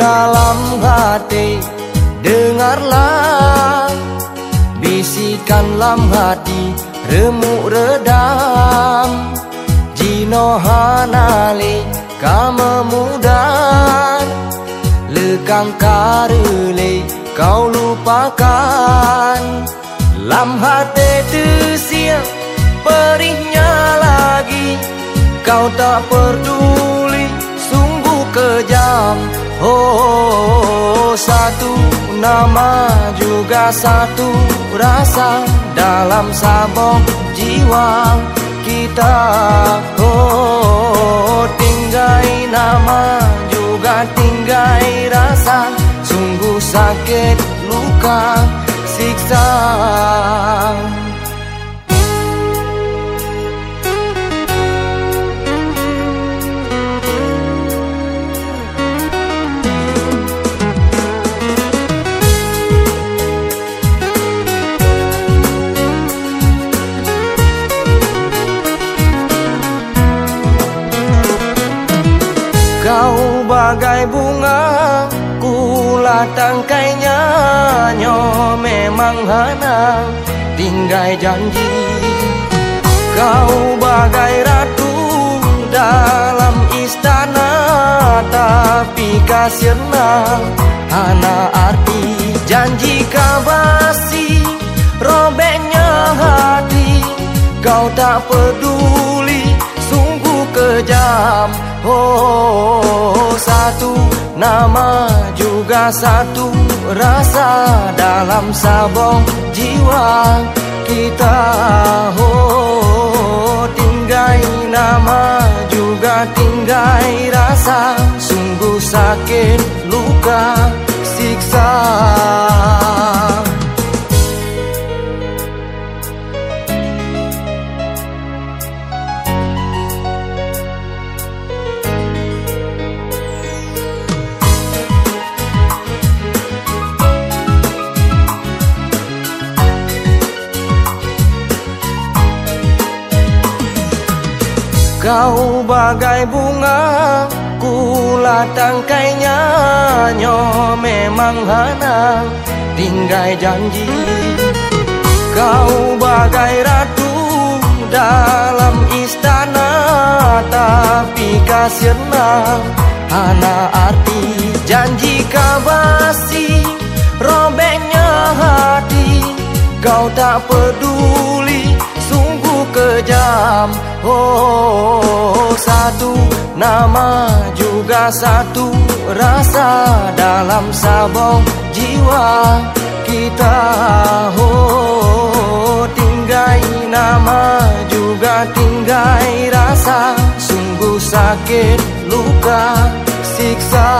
dalam hati. Dengarlah Bisikan dalam hati Remuk redam. Jino hanali Kama mudah Lekang karele Kau lupakan. Lam hati tersiap Perihnya lagi. Kau tak peduli Sungguh kejam Oh satu nama juga satu rasa dalam sabong jiwa kita. Oh tinggai nama juga tinggai rasa Sungguh sakit luka siksa Kau bagai bunga Kula tangkainya Nyo memang hana Tinggai janji. Kau bagai ratu Dalam istana Tapi kasirna Hana arti Janji kabasi. Robeknya hati Kau tak peduli Sungguh kejam. Oh satu nama juga satu rasa dalam sabong jiwa kita. Oh tinggai nama juga tinggai rasa Sungguh sakit luka siksa Kau bagai bunga Kula tangkainya Nyo memang hana Tinggai janji. Kau bagai ratu Dalam istana Tapi kasirna Hana arti Janji kabasi Robeknya hati. Kau tak peduli Sungguh kejam Oh satu nama juga satu rasa dalam sabong jiwa kita. Oh tinggai nama juga tinggai rasa Sungguh sakit luka siksa